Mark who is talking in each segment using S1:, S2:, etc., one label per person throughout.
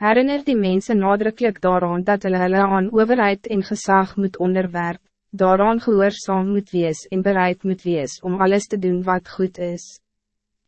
S1: Herinner die mensen nadrukkelijk daaraan dat hulle hulle aan overheid en gezag moet onderwerp, daaraan gehoorzaam moet wees en bereid moet wees om alles te doen wat goed is.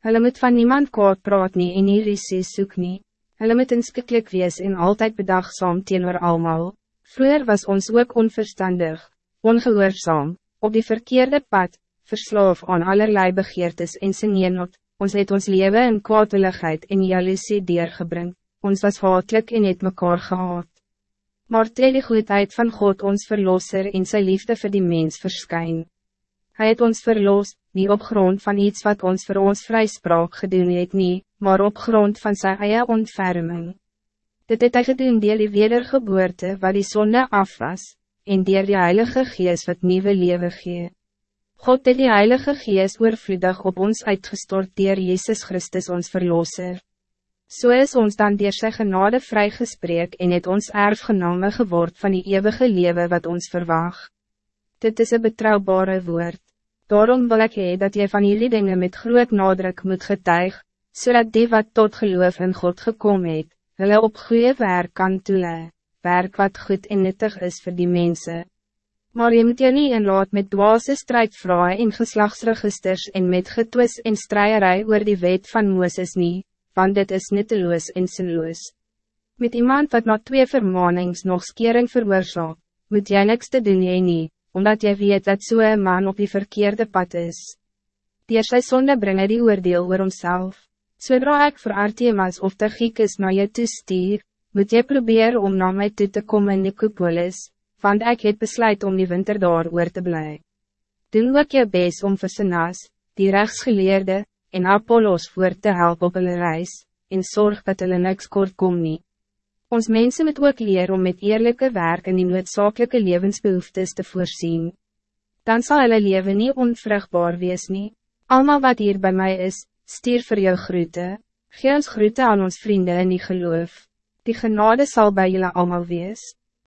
S1: Hulle moet van niemand kwaad praat nie en nie risie soek nie. Hulle moet inskiklik wees en altijd bedagzaam teenoor almal. Vroeger was ons ook onverstandig, ongehoorzaam, op die verkeerde pad, versloof aan allerlei begeertes en seneenot, ons het ons leven in kwaadwilligheid en jaloesie deurgebring ons was hatelijk en het mekaar gehaat. Maar toe die goedheid van God ons verlosser en zijn liefde voor die mens verskyn. Hij het ons verlos, niet op grond van iets wat ons voor ons vrijspraak gedoen het nie, maar op grond van zijn eie ontferming. Dit het hy gedoen dier die wedergeboorte wat die zonde af was, en dier die Heilige Gees wat nieuwe leven gee. God het die Heilige Gees oorvloedig op ons uitgestort dier Jezus Christus ons verlosser. So is ons dan door sy genade vrygespreek en het ons erfgename geword van die eeuwige leven wat ons verwaag. Dit is een betrouwbare woord. Daarom wil ik hee dat jy van jullie dingen met groot nadruk moet getuig, zodat die wat tot geloof in God gekomen het, hulle op goede werk kan toele, werk wat goed en nuttig is voor die mensen. Maar je moet je niet inlaat met dwaze strijdvrouwen in geslachtsregisters en met getwis en strijerij oor die wet van Mooses niet want dit is nutteloos en sinloos. Met iemand wat na twee vermanings nog skering veroorzaak, moet jy niks te doen jy nie, omdat jy weet dat so een man op die verkeerde pad is. Dier sy sonde bring hy die oordeel oor homself. Zodra ik voor Artemas of Giekes naar je toe stuur, moet je proberen om naar mij toe te komen in Nicopolis, want ik het besluit om die winter daar oor te blij. Doen ook je best om vir Senas, die rechtsgeleerde, en Apollos voor te helpen op hulle reis, en zorg dat hulle niks kort kom nie. Ons mensen moet ook leer om met eerlijke werk en die noodzakelijke levensbehoeftes te voorzien. Dan zal hulle leven niet onvruchtbaar wees nie. Almal wat hier bij mij is, stier voor jou groete, gee ons groete aan ons vrienden in die geloof. Die genade zal bij jullie allemaal wees.